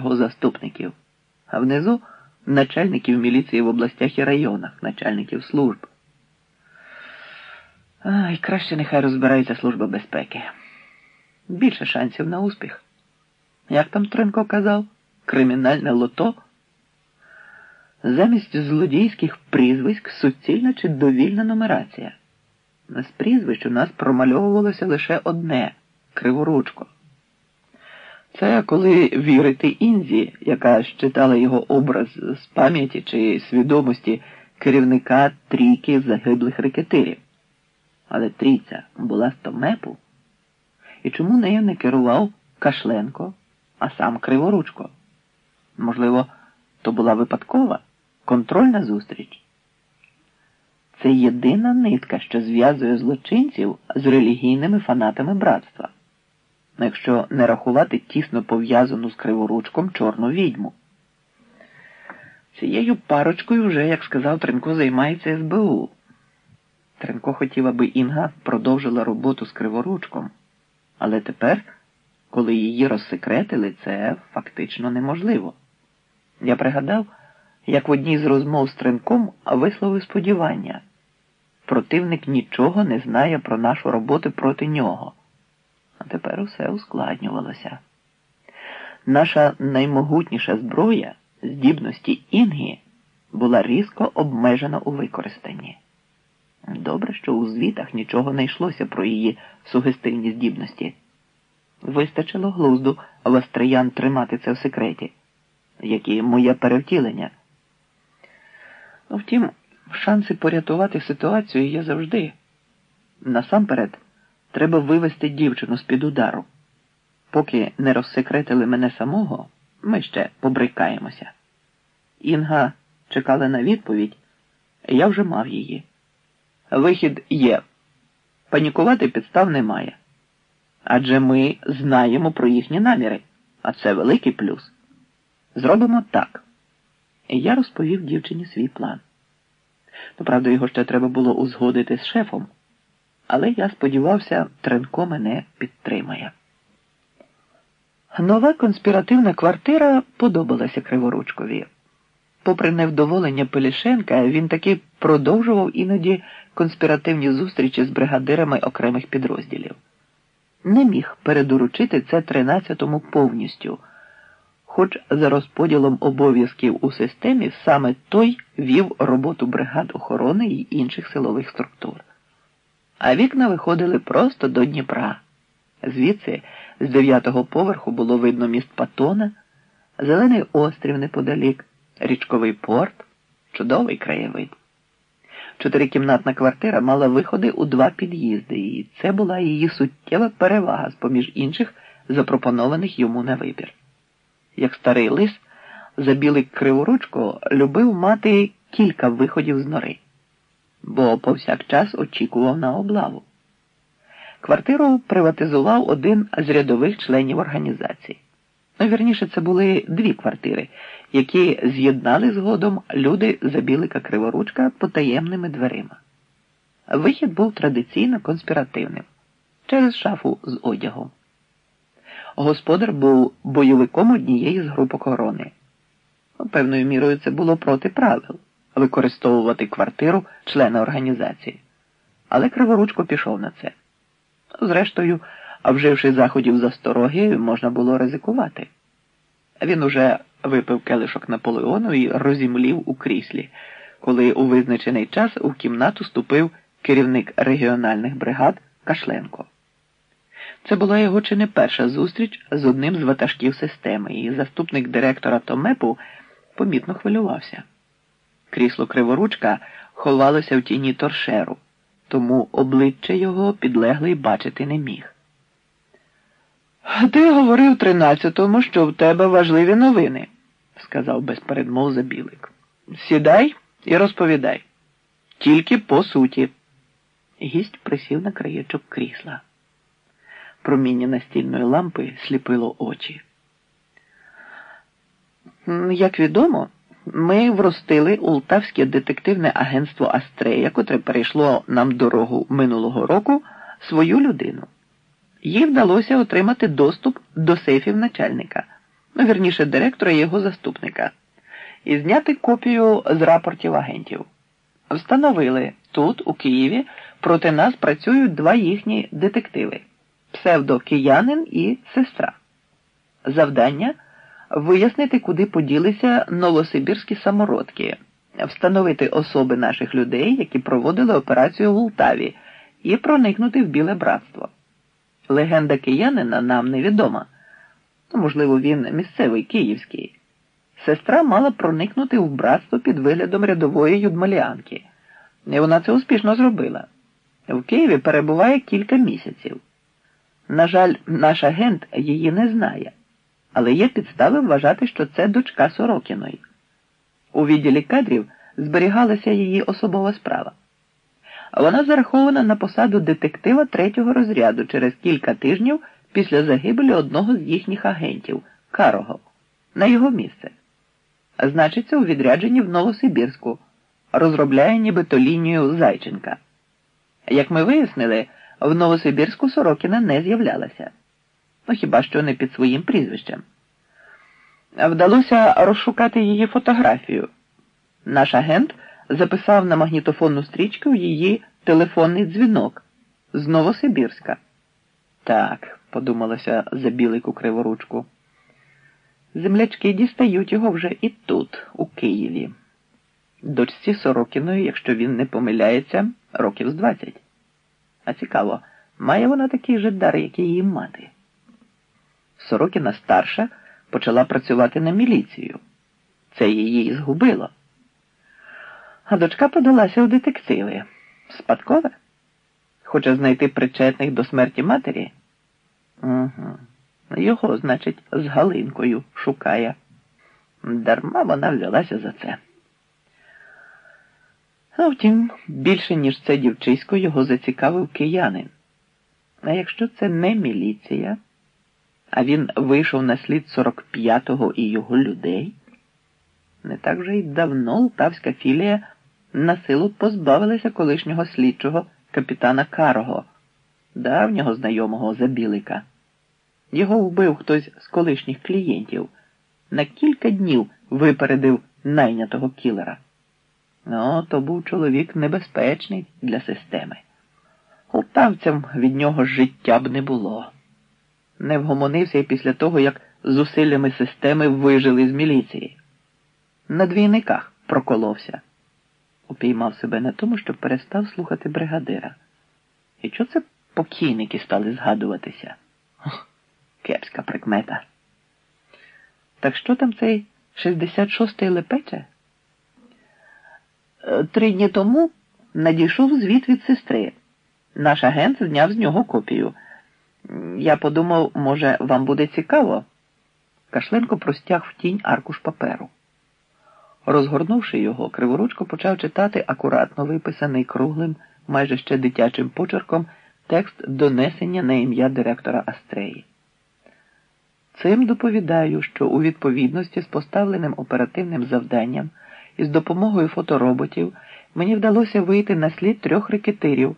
його заступників, а внизу начальників міліції в областях і районах, начальників служб. Ай, краще нехай розбирається Служба безпеки. Більше шансів на успіх. Як там Тренко казав, кримінальне лото. Замість злодійських прізвиськ суцільна чи довільна нумерація. З прізвищ у нас промальовувалося лише одне криворучко. Це коли вірити Інзі, яка щитала його образ з пам'яті чи свідомості керівника трійки загиблих рекетирів. Але трійця була з Томепу. І чому нею не керував Кашленко, а сам Криворучко? Можливо, то була випадкова, контрольна зустріч. Це єдина нитка, що зв'язує злочинців з релігійними фанатами братства якщо не рахувати тісно пов'язану з криворучком чорну відьму. Цією парочкою вже, як сказав Тренко, займається СБУ. Тренко хотів, аби Інга продовжила роботу з криворучком, але тепер, коли її розсекретили, це фактично неможливо. Я пригадав, як в одній з розмов з Тренком висловив сподівання. Противник нічого не знає про нашу роботу проти нього. А тепер усе ускладнювалося. Наша наймогутніша зброя, здібності Інги, була різко обмежена у використанні. Добре, що у звітах нічого не йшлося про її сугестивні здібності. Вистачило глузду Вастриян тримати це в секреті, як і моє перевтілення. Втім, шанси порятувати ситуацію є завжди. Насамперед. Треба вивести дівчину з-під удару. Поки не розсекретили мене самого, ми ще побрикаємося. Інга чекала на відповідь, я вже мав її. Вихід є. Панікувати підстав немає. Адже ми знаємо про їхні наміри, а це великий плюс. Зробимо так. Я розповів дівчині свій план. Ну, правда, його ще треба було узгодити з шефом але я сподівався, Тренко мене підтримає. Нова конспіративна квартира подобалася Криворучкові. Попри невдоволення Пелішенка, він таки продовжував іноді конспіративні зустрічі з бригадирами окремих підрозділів. Не міг передоручити це тринадцятому повністю, хоч за розподілом обов'язків у системі саме той вів роботу бригад охорони і інших силових структур а вікна виходили просто до Дніпра. Звідси, з дев'ятого поверху, було видно міст Патона, зелений острів неподалік, річковий порт, чудовий краєвид. Чотирикімнатна квартира мала виходи у два під'їзди, і це була її суттєва перевага з поміж інших, запропонованих йому на вибір. Як старий лис, забілий криворучко любив мати кілька виходів з нори бо повсякчас очікував на облаву. Квартиру приватизував один з рядових членів організації. Ну, вірніше, це були дві квартири, які з'єднали згодом люди Забілика Криворучка потаємними дверима. Вихід був традиційно конспіративним через шафу з одягом. Господар був бойовиком однієї з груп охорони. Певною мірою це було проти правил використовувати квартиру члена організації. Але Криворучко пішов на це. Зрештою, а вживши заходів застороги, можна було ризикувати. Він уже випив келишок Наполеону і розімлів у кріслі, коли у визначений час у кімнату ступив керівник регіональних бригад Кашленко. Це була його чи не перша зустріч з одним з ватажків системи, і заступник директора Томепу помітно хвилювався. Крісло криворучка ховалося в тіні торшеру, тому обличчя його підлеглий бачити не міг. Ти говорив тринадцятому, що в тебе важливі новини, сказав без передмов забілик. Сідай і розповідай. Тільки по суті. Гість присів на краєчок крісла. Проміння настільної лампи сліпило очі. Як відомо, ми вростили Ултавське детективне агентство Астрея, котре перейшло нам дорогу минулого року, свою людину. Їй вдалося отримати доступ до сейфів начальника, ну вірніше директора і його заступника, і зняти копію з рапортів агентів. Встановили тут, у Києві, проти нас працюють два їхні детективи псевдокиянин і сестра. Завдання вияснити, куди поділися новосибірські самородки, встановити особи наших людей, які проводили операцію в Ултаві, і проникнути в біле братство. Легенда киянина нам невідома. Можливо, він місцевий київський. Сестра мала проникнути в братство під виглядом рядової юдмаліанки. І вона це успішно зробила. В Києві перебуває кілька місяців. На жаль, наш агент її не знає, але є підстави вважати, що це дочка Сорокіної. У відділі кадрів зберігалася її особова справа. Вона зарахована на посаду детектива третього розряду через кілька тижнів після загибелі одного з їхніх агентів Карого, на його місце. Значиться у відрядженні в Новосибірську, розробляє нібито лінію Зайченка. Як ми вияснили, в Новосибірську Сорокіна не з'являлася. Ну хіба що не під своїм прізвищем. Вдалося розшукати її фотографію. Наш агент записав на магнітофонну стрічку її телефонний дзвінок з Новосибірська. Так, подумалося за білику криворучку. Землячки дістають його вже і тут, у Києві. Дочці Сорокіної, якщо він не помиляється, років з двадцять. А цікаво, має вона такий же дар, як і її мати. Сорокіна старша почала працювати на міліцію. Це її згубило. А дочка подалася у детективи. Спадкове? Хоче знайти причетних до смерті матері? Угу. Його, значить, з Галинкою шукає. Дарма вона взялася за це. А втім, більше, ніж це дівчисько, його зацікавив киянин. А якщо це не міліція, а він вийшов на слід 45-го і його людей, не так вже й давно Лтавська філія на силу позбавилася колишнього слідчого капітана Карого, давнього знайомого Забілика. Його вбив хтось з колишніх клієнтів, на кілька днів випередив найнятого кілера. Ну, то був чоловік небезпечний для системи. Полтавцям від нього життя б не було. Не вгомонився і після того, як зусиллями системи вижили з міліції. На двійниках проколовся. Упіймав себе на тому, що перестав слухати бригадира. І чого це покійники стали згадуватися? Ох, кепська прикмета. Так що там цей 66-й лепече? Е, три дні тому надійшов звіт від сестри. Наш агент зняв з нього копію. Я подумав, може, вам буде цікаво. Кашленко простяг в тінь аркуш паперу. Розгорнувши його, криворучко почав читати акуратно виписаний круглим, майже ще дитячим почерком текст донесення на ім'я директора Астреї. Цим доповідаю, що у відповідності з поставленим оперативним завданням із допомогою фотороботів мені вдалося вийти на слід трьох рекетирів.